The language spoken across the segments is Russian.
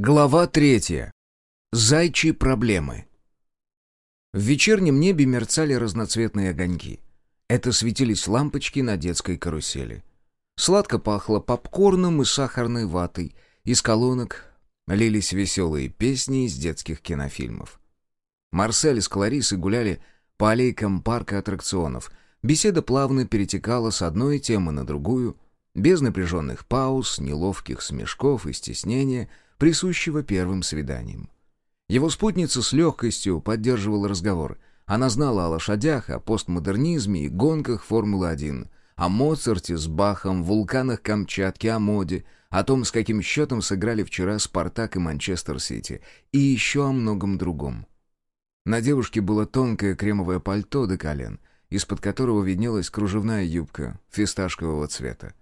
Глава третья. Зайчи проблемы. В вечернем небе мерцали разноцветные огоньки. Это светились лампочки на детской карусели. Сладко пахло попкорном и сахарной ватой. Из колонок лились веселые песни из детских кинофильмов. Марсель с Кларисой гуляли по аллейкам парка аттракционов. Беседа плавно перетекала с одной темы на другую, без напряженных пауз, неловких смешков и стеснения — присущего первым свиданиям. Его спутница с легкостью поддерживала разговор. Она знала о лошадях, о постмодернизме и гонках Формулы-1, о Моцарте с Бахом, вулканах Камчатки, о моде, о том, с каким счетом сыграли вчера Спартак и Манчестер-Сити, и еще о многом другом. На девушке было тонкое кремовое пальто до колен, из-под которого виднелась кружевная юбка фисташкового цвета.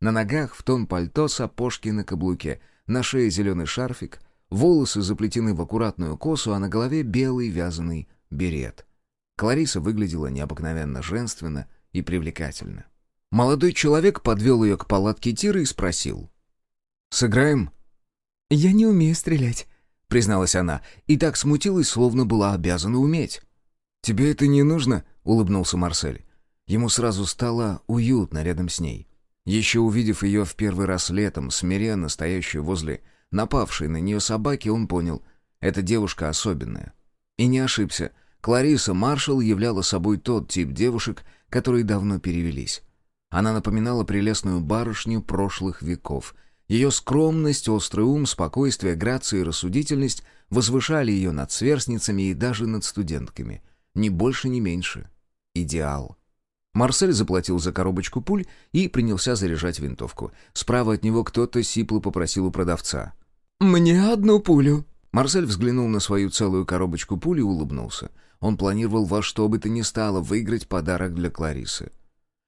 На ногах в тон пальто сапожки на каблуке — на шее зеленый шарфик, волосы заплетены в аккуратную косу, а на голове белый вязаный берет. Клариса выглядела необыкновенно женственно и привлекательно. Молодой человек подвел ее к палатке Тиры и спросил. «Сыграем?» «Я не умею стрелять», — призналась она, и так смутилась, словно была обязана уметь. «Тебе это не нужно?» — улыбнулся Марсель. Ему сразу стало уютно рядом с ней. Еще увидев ее в первый раз летом, смиренно стоящую возле напавшей на нее собаки, он понял — эта девушка особенная. И не ошибся. Клариса Маршалл являла собой тот тип девушек, которые давно перевелись. Она напоминала прелестную барышню прошлых веков. Ее скромность, острый ум, спокойствие, грация и рассудительность возвышали ее над сверстницами и даже над студентками. Ни больше, ни меньше. Идеал. Марсель заплатил за коробочку пуль и принялся заряжать винтовку. Справа от него кто-то сипло попросил у продавца. «Мне одну пулю». Марсель взглянул на свою целую коробочку пуль и улыбнулся. Он планировал во что бы то ни стало выиграть подарок для Кларисы.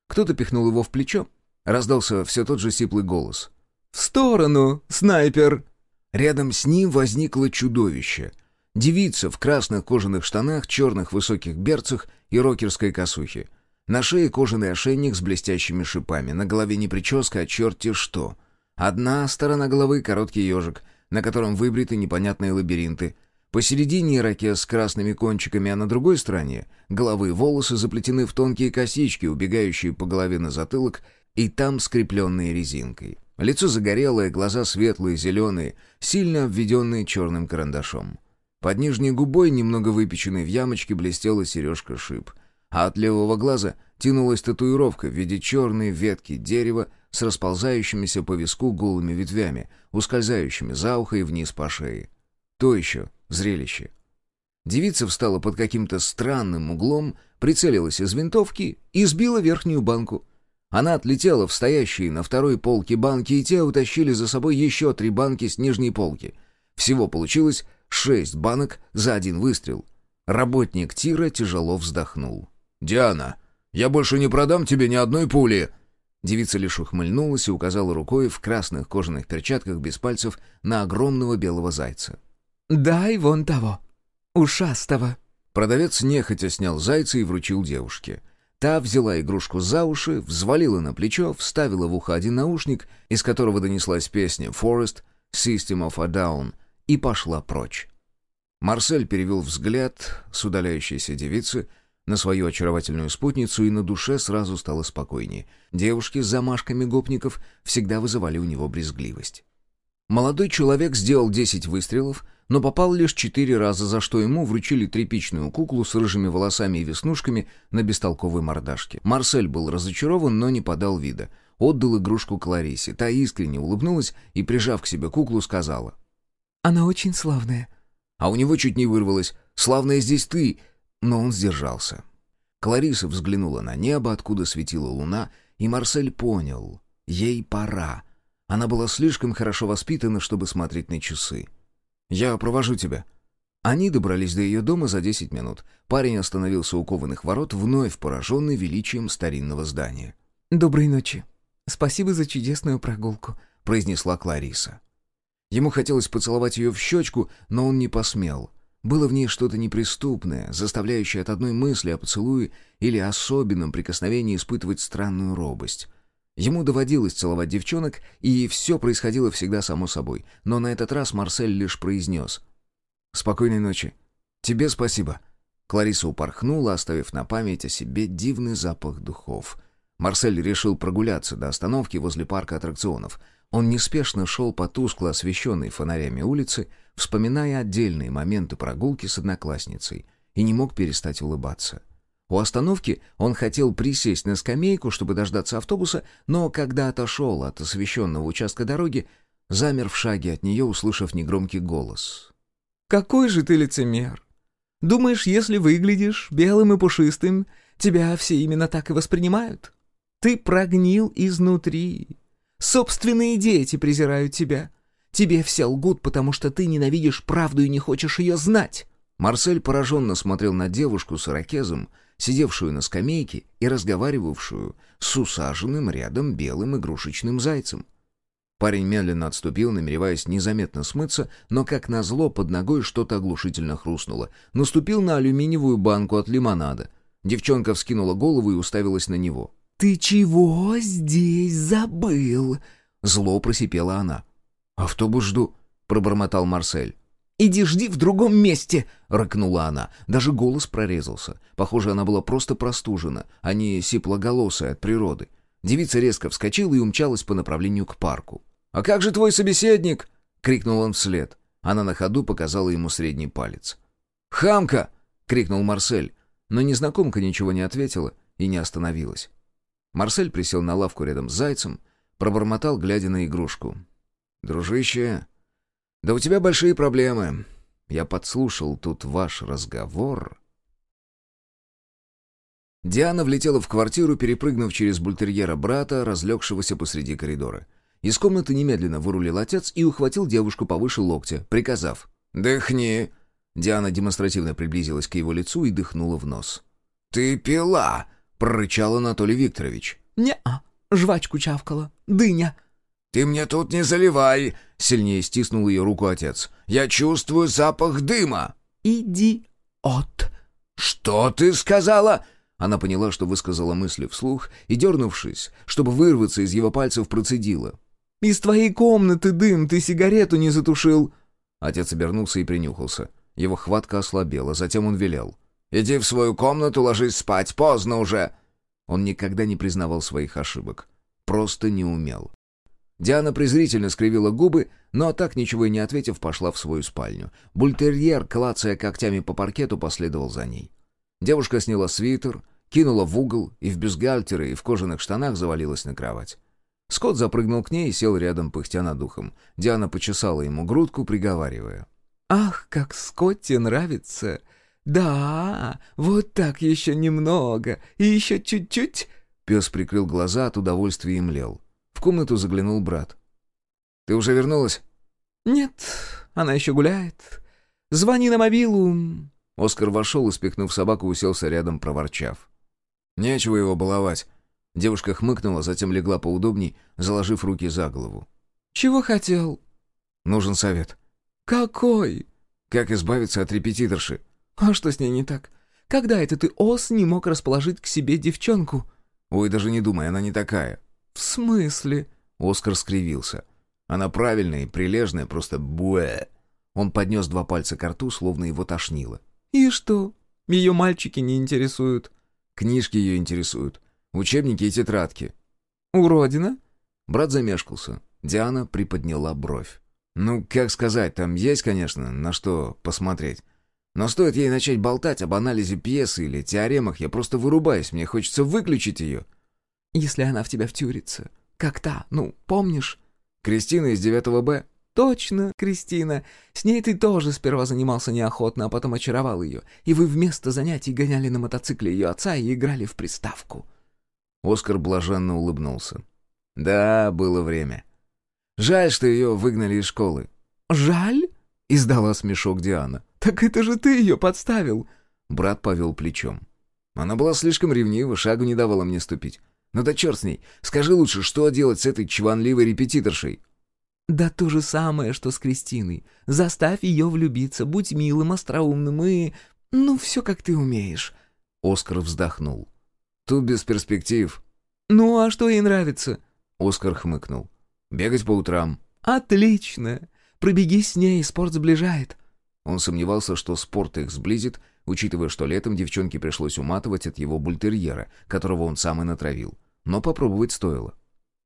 Кто-то пихнул его в плечо. Раздался все тот же сиплый голос. «В сторону, снайпер!» Рядом с ним возникло чудовище. Девица в красных кожаных штанах, черных высоких берцах и рокерской косухе. На шее кожаный ошейник с блестящими шипами, на голове не прическа, а черти что. Одна сторона головы — короткий ежик, на котором выбриты непонятные лабиринты. Посередине ракет с красными кончиками, а на другой стороне головы волосы заплетены в тонкие косички, убегающие по голове на затылок, и там скрепленные резинкой. Лицо загорелое, глаза светлые, зеленые, сильно обведенные черным карандашом. Под нижней губой, немного выпеченной в ямочке, блестела сережка-шип — а от левого глаза тянулась татуировка в виде черной ветки дерева с расползающимися по виску голыми ветвями, ускользающими за ухо и вниз по шее. То еще зрелище. Девица встала под каким-то странным углом, прицелилась из винтовки и сбила верхнюю банку. Она отлетела в стоящие на второй полке банки, и те утащили за собой еще три банки с нижней полки. Всего получилось шесть банок за один выстрел. Работник тира тяжело вздохнул. «Диана, я больше не продам тебе ни одной пули!» Девица лишь ухмыльнулась и указала рукой в красных кожаных перчатках без пальцев на огромного белого зайца. «Дай вон того, ушастого!» Продавец нехотя снял зайца и вручил девушке. Та взяла игрушку за уши, взвалила на плечо, вставила в ухо один наушник, из которого донеслась песня «Forest», «System of a Down» и пошла прочь. Марсель перевел взгляд с удаляющейся девицы на свою очаровательную спутницу, и на душе сразу стало спокойнее. Девушки с замашками гопников всегда вызывали у него брезгливость. Молодой человек сделал 10 выстрелов, но попал лишь четыре раза, за что ему вручили тряпичную куклу с рыжими волосами и веснушками на бестолковой мордашке. Марсель был разочарован, но не подал вида. Отдал игрушку Кларисе. Та искренне улыбнулась и, прижав к себе куклу, сказала. «Она очень славная». А у него чуть не вырвалось. «Славная здесь ты!» Но он сдержался. Клариса взглянула на небо, откуда светила луна, и Марсель понял — ей пора. Она была слишком хорошо воспитана, чтобы смотреть на часы. «Я провожу тебя». Они добрались до ее дома за десять минут. Парень остановился у кованых ворот, вновь пораженный величием старинного здания. «Доброй ночи. Спасибо за чудесную прогулку», — произнесла Клариса. Ему хотелось поцеловать ее в щечку, но он не посмел. Было в ней что-то неприступное, заставляющее от одной мысли о поцелуе или особенном прикосновении испытывать странную робость. Ему доводилось целовать девчонок, и все происходило всегда само собой. Но на этот раз Марсель лишь произнес. «Спокойной ночи. Тебе спасибо». Клариса упорхнула, оставив на память о себе дивный запах духов. Марсель решил прогуляться до остановки возле парка аттракционов. Он неспешно шел по тускло освещенной фонарями улице, вспоминая отдельные моменты прогулки с одноклассницей, и не мог перестать улыбаться. У остановки он хотел присесть на скамейку, чтобы дождаться автобуса, но когда отошел от освещенного участка дороги, замер в шаге от нее, услышав негромкий голос. «Какой же ты лицемер! Думаешь, если выглядишь белым и пушистым, тебя все именно так и воспринимают? Ты прогнил изнутри. Собственные дети презирают тебя. Тебе все лгут, потому что ты ненавидишь правду и не хочешь ее знать». Марсель пораженно смотрел на девушку с ирокезом, сидевшую на скамейке и разговаривавшую с усаженным рядом белым игрушечным зайцем. Парень медленно отступил, намереваясь незаметно смыться, но, как назло, под ногой что-то оглушительно хрустнуло. Наступил на алюминиевую банку от лимонада. Девчонка вскинула голову и уставилась на него. «Ты чего здесь забыл?» Зло просипела она. «Автобус жду», — пробормотал Марсель. «Иди жди в другом месте!» — рыкнула она. Даже голос прорезался. Похоже, она была просто простужена, а не сиплоголосая от природы. Девица резко вскочила и умчалась по направлению к парку. «А как же твой собеседник?» — крикнул он вслед. Она на ходу показала ему средний палец. «Хамка!» — крикнул Марсель, но незнакомка ничего не ответила и не остановилась. Марсель присел на лавку рядом с зайцем, пробормотал, глядя на игрушку. «Дружище, да у тебя большие проблемы. Я подслушал тут ваш разговор». Диана влетела в квартиру, перепрыгнув через бультерьера брата, разлегшегося посреди коридора. Из комнаты немедленно вырулил отец и ухватил девушку повыше локтя, приказав «Дыхни!». Диана демонстративно приблизилась к его лицу и дыхнула в нос. «Ты пила!» — прорычал Анатолий Викторович. «Не-а, жвачку чавкала, дыня!» «Ты мне тут не заливай!» — сильнее стиснул ее руку отец. «Я чувствую запах дыма!» «Иди от!» «Что ты сказала?» Она поняла, что высказала мысли вслух, и, дернувшись, чтобы вырваться из его пальцев, процедила. «Из твоей комнаты дым, ты сигарету не затушил!» Отец обернулся и принюхался. Его хватка ослабела, затем он велел. «Иди в свою комнату, ложись спать, поздно уже!» Он никогда не признавал своих ошибок. Просто не умел. Диана презрительно скривила губы, но так ничего и не ответив, пошла в свою спальню. Бультерьер, клацая когтями по паркету, последовал за ней. Девушка сняла свитер, кинула в угол и в бюстгальтере и в кожаных штанах завалилась на кровать. Скотт запрыгнул к ней и сел рядом, пыхтя над духом. Диана почесала ему грудку, приговаривая. «Ах, как Скотте нравится! Да, вот так еще немного, и еще чуть-чуть!» Пес прикрыл глаза от удовольствия и млел. В комнату заглянул брат. «Ты уже вернулась?» «Нет, она еще гуляет. Звони на мобилу». Оскар вошел и, спихнув собаку, уселся рядом, проворчав. «Нечего его баловать». Девушка хмыкнула, затем легла поудобней, заложив руки за голову. «Чего хотел?» «Нужен совет». «Какой?» «Как избавиться от репетиторши?» «А что с ней не так? Когда это ты, Ос, не мог расположить к себе девчонку?» «Ой, даже не думай, она не такая». «В смысле?» Оскар скривился. «Она правильная и прилежная, просто буэ». Он поднес два пальца к рту, словно его тошнило. «И что? Ее мальчики не интересуют?» «Книжки ее интересуют. Учебники и тетрадки». «Уродина?» Брат замешкался. Диана приподняла бровь. «Ну, как сказать, там есть, конечно, на что посмотреть. Но стоит ей начать болтать об анализе пьесы или теоремах, я просто вырубаюсь, мне хочется выключить ее». Если она в тебя втюрится. Как та, ну, помнишь? Кристина из 9 Б? Точно, Кристина. С ней ты тоже сперва занимался неохотно, а потом очаровал ее. И вы вместо занятий гоняли на мотоцикле ее отца и играли в приставку. Оскар блаженно улыбнулся. Да, было время. Жаль, что ее выгнали из школы. «Жаль?» — издала смешок Диана. «Так это же ты ее подставил!» Брат повел плечом. Она была слишком ревнива, шагу не давала мне ступить. Ну да черт с ней. Скажи лучше, что делать с этой чванливой репетиторшей?» «Да то же самое, что с Кристиной. Заставь ее влюбиться, будь милым, остроумным и... Ну, все как ты умеешь». Оскар вздохнул. «Тут без перспектив». «Ну, а что ей нравится?» Оскар хмыкнул. «Бегать по утрам». «Отлично! Пробеги с ней, спорт сближает». Он сомневался, что спорт их сблизит, учитывая, что летом девчонке пришлось уматывать от его бультерьера, которого он сам и натравил. Но попробовать стоило.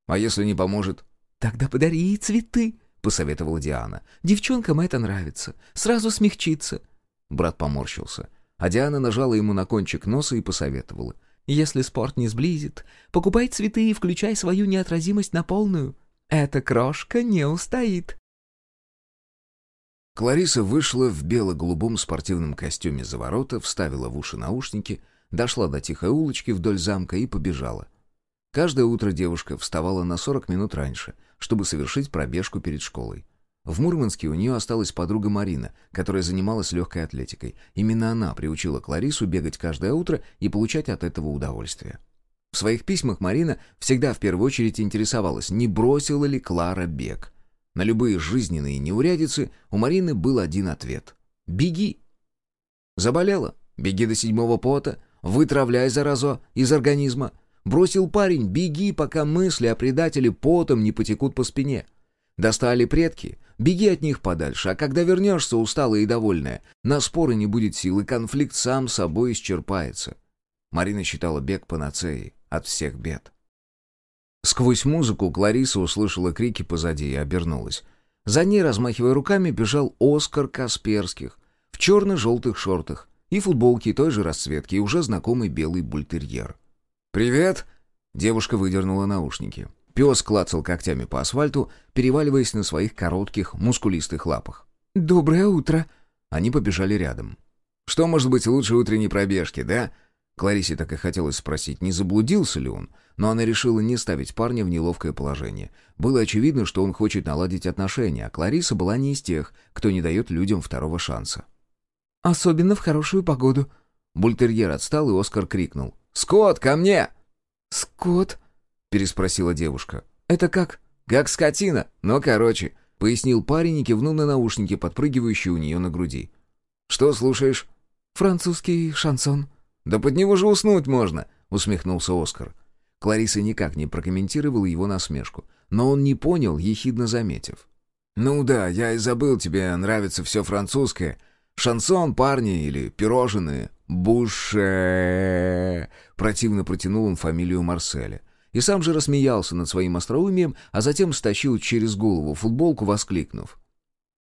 «А если не поможет?» «Тогда подари ей цветы», — посоветовала Диана. «Девчонкам это нравится. Сразу смягчится». Брат поморщился. А Диана нажала ему на кончик носа и посоветовала. «Если спорт не сблизит, покупай цветы и включай свою неотразимость на полную. Эта крошка не устоит». Клариса вышла в бело-голубом спортивном костюме за ворота, вставила в уши наушники, дошла до тихой улочки вдоль замка и побежала. Каждое утро девушка вставала на 40 минут раньше, чтобы совершить пробежку перед школой. В Мурманске у нее осталась подруга Марина, которая занималась легкой атлетикой. Именно она приучила Кларису бегать каждое утро и получать от этого удовольствие. В своих письмах Марина всегда в первую очередь интересовалась, не бросила ли Клара бег. На любые жизненные неурядицы у Марины был один ответ — «Беги». Заболела? Беги до седьмого пота, вытравляй заразу из организма. Бросил парень, беги, пока мысли о предателе потом не потекут по спине. Достали предки, беги от них подальше, а когда вернешься, усталая и довольная, на споры не будет сил, и конфликт сам собой исчерпается. Марина считала бег панацеей от всех бед. Сквозь музыку Клариса услышала крики позади и обернулась. За ней, размахивая руками, бежал Оскар Касперских в черно-желтых шортах и футболке той же расцветки, и уже знакомый белый бультерьер. «Привет!» — девушка выдернула наушники. Пес клацал когтями по асфальту, переваливаясь на своих коротких, мускулистых лапах. «Доброе утро!» Они побежали рядом. «Что может быть лучше утренней пробежки, да?» Кларисе так и хотелось спросить, не заблудился ли он, но она решила не ставить парня в неловкое положение. Было очевидно, что он хочет наладить отношения, а Клариса была не из тех, кто не дает людям второго шанса. «Особенно в хорошую погоду». Бультерьер отстал, и Оскар крикнул. «Скот, ко мне!» «Скот?» — переспросила девушка. «Это как?» «Как скотина, но короче», — пояснил парень и кивнул на наушники, подпрыгивающие у нее на груди. «Что слушаешь?» «Французский шансон». «Да под него же уснуть можно», — усмехнулся Оскар. Клариса никак не прокомментировала его насмешку, но он не понял, ехидно заметив. «Ну да, я и забыл, тебе нравится все французское. Шансон, парни или пирожные. Буше...» Противно протянул он фамилию Марселя. И сам же рассмеялся над своим остроумием, а затем стащил через голову футболку, воскликнув.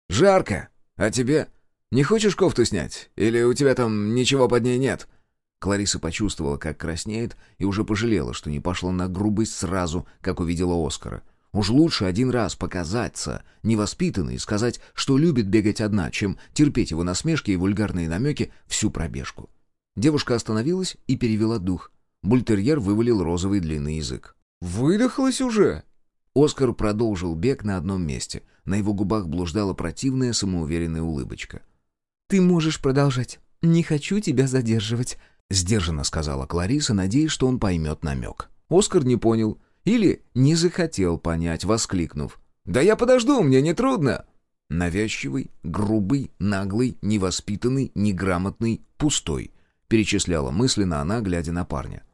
«Жарко! А тебе? Не хочешь кофту снять? Или у тебя там ничего под ней нет?» Клариса почувствовала, как краснеет, и уже пожалела, что не пошла на грубость сразу, как увидела Оскара. Уж лучше один раз показаться невоспитанной и сказать, что любит бегать одна, чем терпеть его насмешки и вульгарные намеки всю пробежку. Девушка остановилась и перевела дух. Бультерьер вывалил розовый длинный язык. «Выдохлась уже?» Оскар продолжил бег на одном месте. На его губах блуждала противная самоуверенная улыбочка. «Ты можешь продолжать. Не хочу тебя задерживать», — сдержанно сказала Клариса, надеясь, что он поймет намек. Оскар не понял или не захотел понять, воскликнув. «Да я подожду, мне не трудно!» Навязчивый, грубый, наглый, невоспитанный, неграмотный, пустой — перечисляла мысленно она, глядя на парня.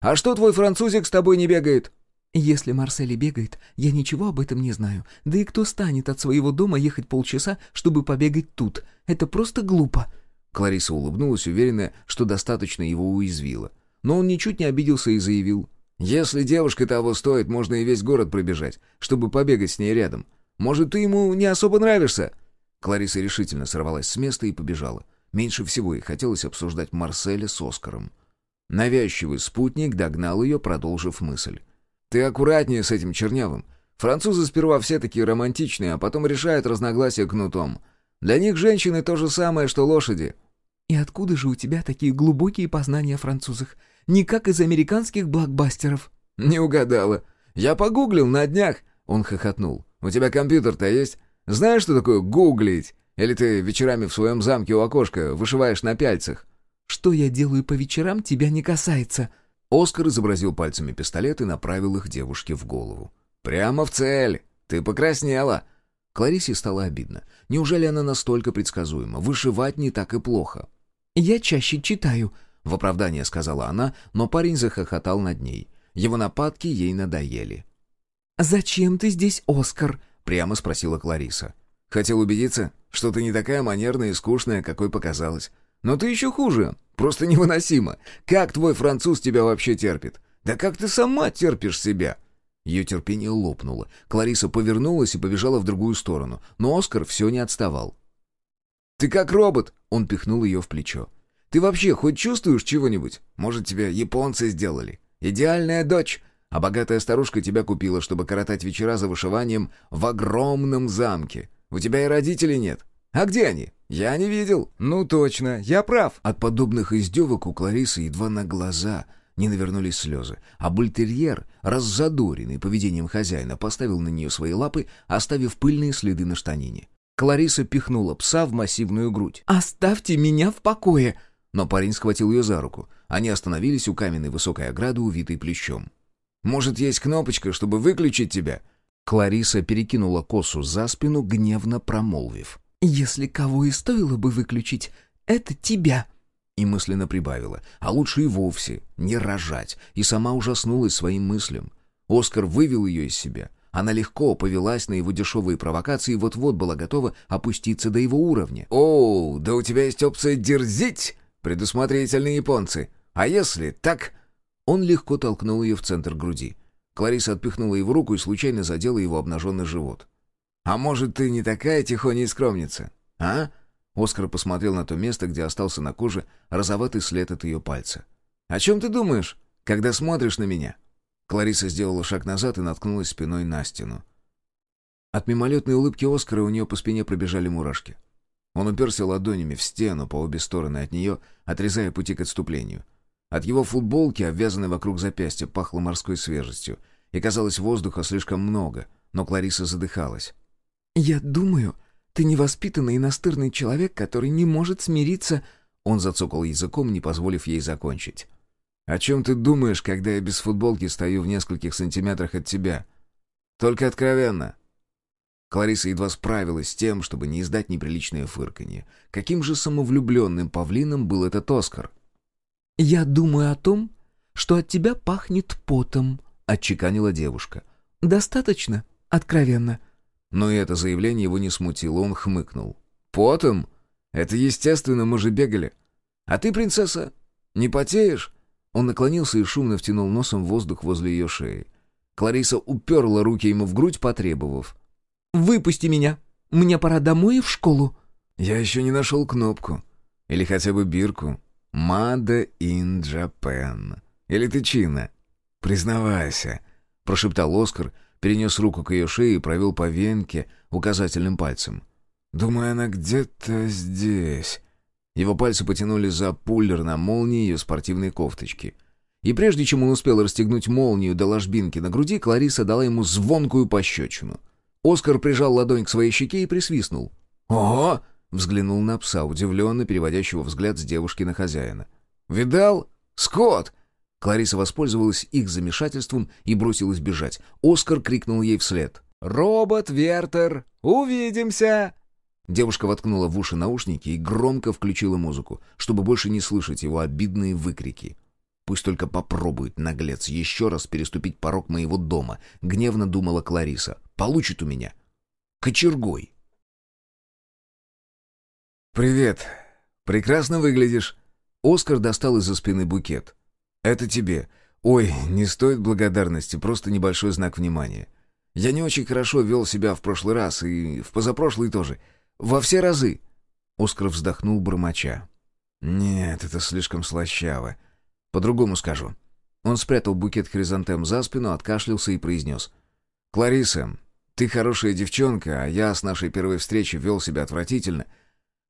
«А что твой французик с тобой не бегает?» «Если Марсель бегает, я ничего об этом не знаю. Да и кто станет от своего дома ехать полчаса, чтобы побегать тут? Это просто глупо». Клариса улыбнулась, уверенная, что достаточно его уязвила. Но он ничуть не обиделся и заявил. «Если девушка того стоит, можно и весь город пробежать, чтобы побегать с ней рядом. Может, ты ему не особо нравишься?» Клариса решительно сорвалась с места и побежала. Меньше всего ей хотелось обсуждать Марселя с Оскаром. Навязчивый спутник догнал ее, продолжив мысль. «Ты аккуратнее с этим чернявым. Французы сперва все такие романтичные, а потом решают разногласия кнутом. Для них женщины то же самое, что лошади». «И откуда же у тебя такие глубокие познания о французах? Не как из американских блокбастеров». «Не угадала. Я погуглил на днях». Он хохотнул. «У тебя компьютер-то есть? Знаешь, что такое гуглить?» Или ты вечерами в своем замке у окошка вышиваешь на пяльцах?» «Что я делаю по вечерам, тебя не касается». Оскар изобразил пальцами пистолет и направил их девушке в голову. «Прямо в цель! Ты покраснела!» Кларисе стало обидно. Неужели она настолько предсказуема? Вышивать не так и плохо. «Я чаще читаю», — в оправдание сказала она, но парень захохотал над ней. Его нападки ей надоели. «Зачем ты здесь, Оскар?» — прямо спросила Клариса. «Хотел убедиться, что ты не такая манерная и скучная, какой показалась. Но ты еще хуже, просто невыносимо. Как твой француз тебя вообще терпит? Да как ты сама терпишь себя?» Ее терпение лопнуло. Клариса повернулась и побежала в другую сторону, но Оскар все не отставал. «Ты как робот!» — он пихнул ее в плечо. «Ты вообще хоть чувствуешь чего-нибудь? Может, тебя японцы сделали? Идеальная дочь!» А богатая старушка тебя купила, чтобы коротать вечера за вышиванием в огромном замке. У тебя и родителей нет. А где они? Я не видел. Ну точно, я прав. От подобных издевок у Кларисы едва на глаза не навернулись слезы, а бультерьер, раззадоренный поведением хозяина, поставил на нее свои лапы, оставив пыльные следы на штанине. Клариса пихнула пса в массивную грудь. «Оставьте меня в покое!» Но парень схватил ее за руку. Они остановились у каменной высокой ограды, увитой плещом. Может, есть кнопочка, чтобы выключить тебя?» Клариса перекинула косу за спину, гневно промолвив. «Если кого и стоило бы выключить, это тебя!» И мысленно прибавила. А лучше и вовсе не рожать. И сама ужаснулась своим мыслям. Оскар вывел ее из себя. Она легко повелась на его дешевые провокации и вот-вот была готова опуститься до его уровня. «О, да у тебя есть опция дерзить, предусмотрительные японцы. А если так...» Он легко толкнул ее в центр груди. Клариса отпихнула его руку и случайно задела его обнаженный живот. «А может, ты не такая тихоня и скромница, а?» Оскар посмотрел на то место, где остался на коже розоватый след от ее пальца. «О чем ты думаешь, когда смотришь на меня?» Клариса сделала шаг назад и наткнулась спиной на стену. От мимолетной улыбки Оскара у нее по спине пробежали мурашки. Он уперся ладонями в стену по обе стороны от нее, отрезая пути к отступлению. От его футболки, обвязанной вокруг запястья, пахло морской свежестью. И казалось, воздуха слишком много, но Клариса задыхалась. «Я думаю, ты невоспитанный и настырный человек, который не может смириться...» Он зацокал языком, не позволив ей закончить. «О чем ты думаешь, когда я без футболки стою в нескольких сантиметрах от тебя? Только откровенно». Клариса едва справилась с тем, чтобы не издать неприличное фырканье. Каким же самовлюбленным павлином был этот Оскар? «Я думаю о том, что от тебя пахнет потом», — отчеканила девушка. «Достаточно? Откровенно». Но и это заявление его не смутило, он хмыкнул. «Потом? Это естественно, мы же бегали. А ты, принцесса, не потеешь?» Он наклонился и шумно втянул носом воздух возле ее шеи. Клариса уперла руки ему в грудь, потребовав. «Выпусти меня! Мне пора домой и в школу!» «Я еще не нашел кнопку. Или хотя бы бирку. «Мада in Japan». Или ты Чина? Признавайся», — прошептал Оскар, перенес руку к ее шее и провел по венке указательным пальцем. «Думаю, она где-то здесь». Его пальцы потянули за пуллер на молнии ее спортивной кофточки. И прежде чем он успел расстегнуть молнию до ложбинки на груди, Клариса дала ему звонкую пощечину. Оскар прижал ладонь к своей щеке и присвистнул. «Ого!» Взглянул на пса, удивленно переводящего взгляд с девушки на хозяина. «Видал? Скотт!» Клариса воспользовалась их замешательством и бросилась бежать. Оскар крикнул ей вслед. «Робот Вертер, увидимся!» Девушка воткнула в уши наушники и громко включила музыку, чтобы больше не слышать его обидные выкрики. «Пусть только попробует, наглец, еще раз переступить порог моего дома», — гневно думала Клариса. «Получит у меня. Кочергой». «Привет. Прекрасно выглядишь». Оскар достал из-за спины букет. «Это тебе. Ой, не стоит благодарности, просто небольшой знак внимания. Я не очень хорошо вел себя в прошлый раз и в позапрошлый тоже. Во все разы». Оскар вздохнул бормоча. «Нет, это слишком слащаво. По-другому скажу». Он спрятал букет хризантем за спину, откашлялся и произнес. «Клариса, ты хорошая девчонка, а я с нашей первой встречи вел себя отвратительно».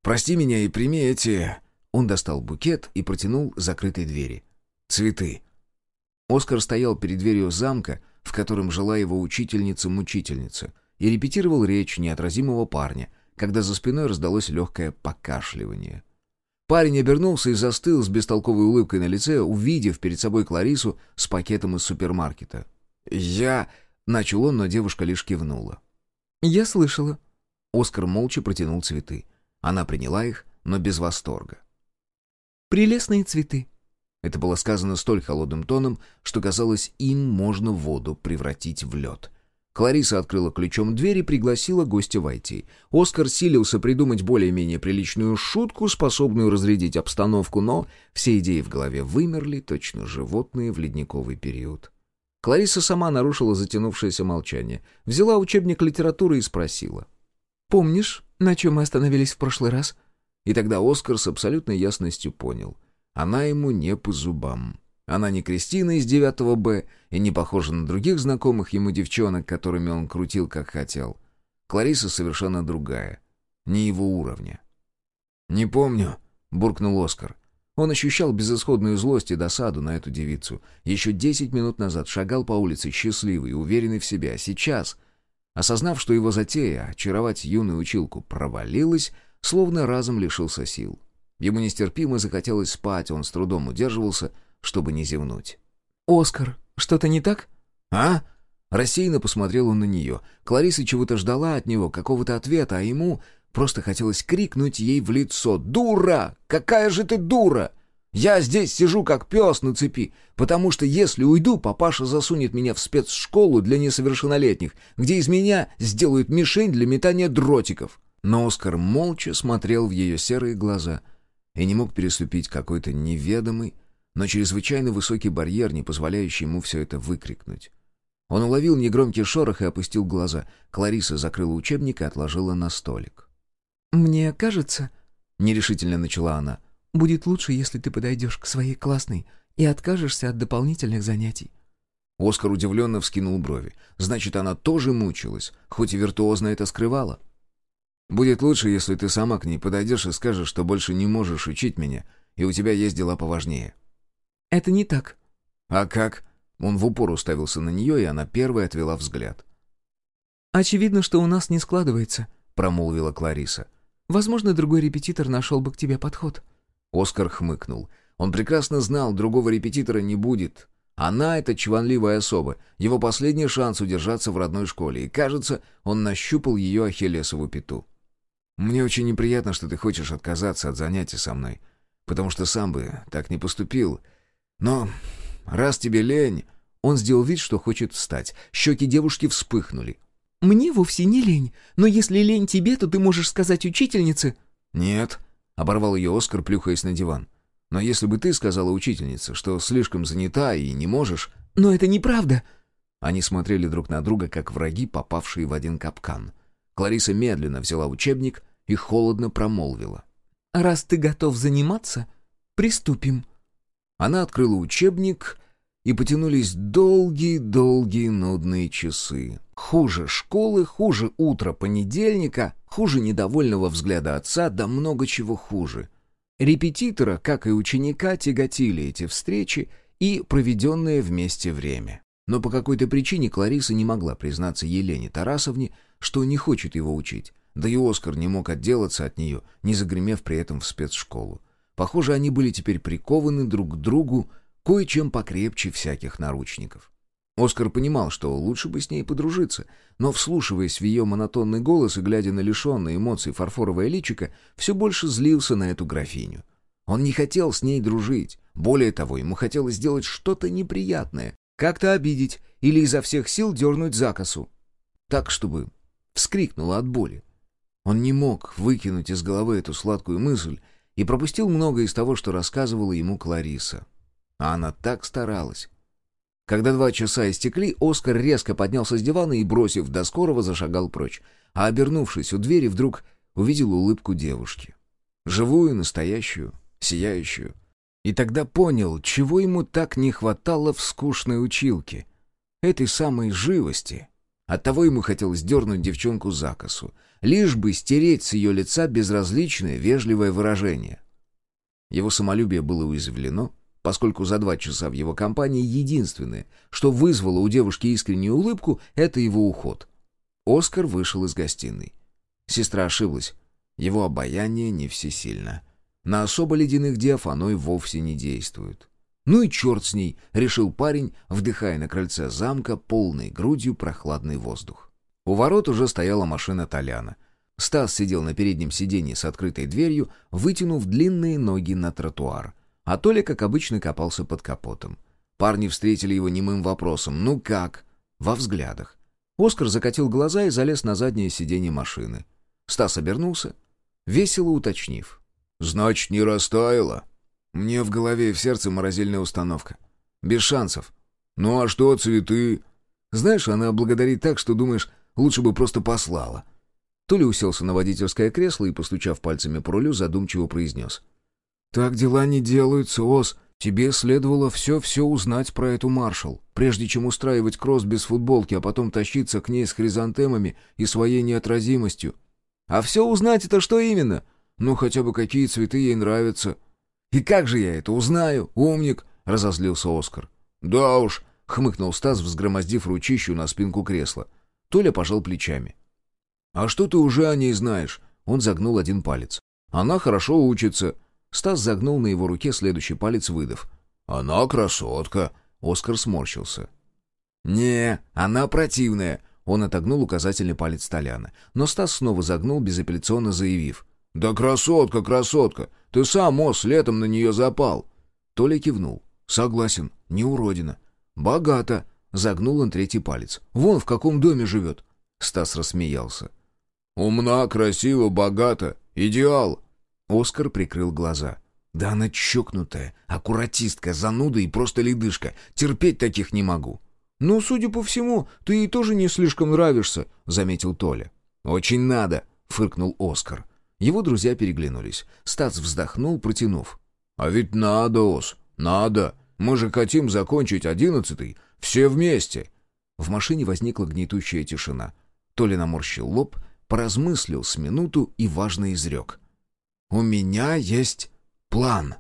Прости меня и прими эти...» Он достал букет и протянул закрытой двери. «Цветы». Оскар стоял перед дверью замка, в котором жила его учительница-мучительница, и репетировал речь неотразимого парня, когда за спиной раздалось легкое покашливание. Парень обернулся и застыл с бестолковой улыбкой на лице, увидев перед собой Кларису с пакетом из супермаркета. «Я...» — начал он, но девушка лишь кивнула. «Я слышала». Оскар молча протянул цветы. Она приняла их, но без восторга. «Прелестные цветы». Это было сказано столь холодным тоном, что казалось, им можно воду превратить в лед. Клариса открыла ключом дверь и пригласила гостя войти. Оскар силился придумать более-менее приличную шутку, способную разрядить обстановку, но все идеи в голове вымерли, точно животные в ледниковый период. Клариса сама нарушила затянувшееся молчание, взяла учебник литературы и спросила. «Помнишь, на чем мы остановились в прошлый раз?» И тогда Оскар с абсолютной ясностью понял. Она ему не по зубам. Она не Кристина из 9 Б и не похожа на других знакомых ему девчонок, которыми он крутил как хотел. Клариса совершенно другая, не его уровня. «Не помню», — буркнул Оскар. Он ощущал безысходную злость и досаду на эту девицу. Еще десять минут назад шагал по улице счастливый, уверенный в себе, сейчас, осознав, что его затея очаровать юную училку провалилась, словно разом лишился сил. Ему нестерпимо захотелось спать, он с трудом удерживался — чтобы не зевнуть. «Оскар, что-то не так?» «А?» Рассеянно посмотрел он на нее. Клариса чего-то ждала от него, какого-то ответа, а ему просто хотелось крикнуть ей в лицо. «Дура! Какая же ты дура! Я здесь сижу как пес на цепи, потому что если уйду, папаша засунет меня в спецшколу для несовершеннолетних, где из меня сделают мишень для метания дротиков». Но Оскар молча смотрел в ее серые глаза и не мог переступить какой-то неведомый, но чрезвычайно высокий барьер, не позволяющий ему все это выкрикнуть. Он уловил негромкий шорох и опустил глаза. Клариса закрыла учебник и отложила на столик. «Мне кажется...» — нерешительно начала она. «Будет лучше, если ты подойдешь к своей классной и откажешься от дополнительных занятий». Оскар удивленно вскинул брови. «Значит, она тоже мучилась, хоть и виртуозно это скрывала». «Будет лучше, если ты сама к ней подойдешь и скажешь, что больше не можешь учить меня, и у тебя есть дела поважнее». «Это не так». «А как?» Он в упор уставился на нее, и она первой отвела взгляд. «Очевидно, что у нас не складывается», — промолвила Клариса. «Возможно, другой репетитор нашел бы к тебе подход». Оскар хмыкнул. Он прекрасно знал, другого репетитора не будет. Она — это чванливая особа, его последний шанс удержаться в родной школе, и, кажется, он нащупал ее ахиллесову пяту. «Мне очень неприятно, что ты хочешь отказаться от занятий со мной, потому что сам бы так не поступил», но раз тебе лень...» Он сделал вид, что хочет встать. Щеки девушки вспыхнули. «Мне вовсе не лень. Но если лень тебе, то ты можешь сказать учительнице...» «Нет», — оборвал ее Оскар, плюхаясь на диван. «Но если бы ты сказала учительнице, что слишком занята и не можешь...» «Но это неправда!» Они смотрели друг на друга, как враги, попавшие в один капкан. Клариса медленно взяла учебник и холодно промолвила. «Раз ты готов заниматься, приступим». Она открыла учебник, и потянулись долгие-долгие нудные часы. Хуже школы, хуже утра понедельника, хуже недовольного взгляда отца, да много чего хуже. Репетитора, как и ученика, тяготили эти встречи и проведенное вместе время. Но по какой-то причине Клариса не могла признаться Елене Тарасовне, что не хочет его учить. Да и Оскар не мог отделаться от нее, не загремев при этом в спецшколу. Похоже, они были теперь прикованы друг к другу кое-чем покрепче всяких наручников. Оскар понимал, что лучше бы с ней подружиться, но, вслушиваясь в ее монотонный голос и глядя на лишенное эмоций фарфоровое личико, все больше злился на эту графиню. Он не хотел с ней дружить. Более того, ему хотелось сделать что-то неприятное, как-то обидеть или изо всех сил дернуть за. Так, чтобы вскрикнула от боли. Он не мог выкинуть из головы эту сладкую мысль, и пропустил многое из того, что рассказывала ему Клариса. А она так старалась. Когда два часа истекли, Оскар резко поднялся с дивана и, бросив до скорого, зашагал прочь. А обернувшись у двери, вдруг увидел улыбку девушки. Живую, настоящую, сияющую. И тогда понял, чего ему так не хватало в скучной училке. Этой самой живости. Оттого ему хотелось дернуть девчонку за косу лишь бы стереть с ее лица безразличное, вежливое выражение. Его самолюбие было уязвлено, поскольку за два часа в его компании единственное, что вызвало у девушки искреннюю улыбку, это его уход. Оскар вышел из гостиной. Сестра ошиблась. Его обаяние не всесильно. На особо ледяных дев оно вовсе не действует. «Ну и черт с ней!» — решил парень, вдыхая на крыльце замка полной грудью прохладный воздух. У ворот уже стояла машина Толяна. Стас сидел на переднем сиденье с открытой дверью, вытянув длинные ноги на тротуар. А Толя, как обычно, копался под капотом. Парни встретили его немым вопросом «Ну как?» во взглядах. Оскар закатил глаза и залез на заднее сиденье машины. Стас обернулся, весело уточнив. «Значит, не растаяла?» Мне в голове и в сердце морозильная установка. Без шансов. «Ну а что, цветы?» Знаешь, она благодарит так, что думаешь, лучше бы просто послала. Толя уселся на водительское кресло и, постучав пальцами по рулю, задумчиво произнес. «Так дела не делаются, Ос. Тебе следовало все-все узнать про эту маршал, прежде чем устраивать кросс без футболки, а потом тащиться к ней с хризантемами и своей неотразимостью. А все узнать это что именно? Ну, хотя бы какие цветы ей нравятся». «И как же я это узнаю, умник?» — разозлился Оскар. «Да уж», — хмыкнул Стас, взгромоздив ручищу на спинку кресла. Толя пожал плечами. «А что ты уже о ней знаешь?» Он загнул один палец. «Она хорошо учится». Стас загнул на его руке следующий палец, выдав. «Она красотка!» Оскар сморщился. «Не, она противная!» Он отогнул указательный палец Толяна. Но Стас снова загнул, безапелляционно заявив. «Да красотка, красотка! Ты сам, Ос, летом на нее запал!» Толя кивнул. «Согласен, не уродина. Богато!» Загнул он третий палец. «Вон в каком доме живет!» Стас рассмеялся. «Умна, красива, богата. Идеал!» Оскар прикрыл глаза. «Да она чокнутая, аккуратистка, зануда и просто ледышка. Терпеть таких не могу». «Ну, судя по всему, ты ей тоже не слишком нравишься», — заметил Толя. «Очень надо», — фыркнул Оскар. Его друзья переглянулись. Стас вздохнул, протянув. «А ведь надо, Ос, надо. Мы же хотим закончить одиннадцатый. Все вместе». В машине возникла гнетущая тишина. Толя наморщил лоб, поразмыслил с минуту и важно изрек. «У меня есть план».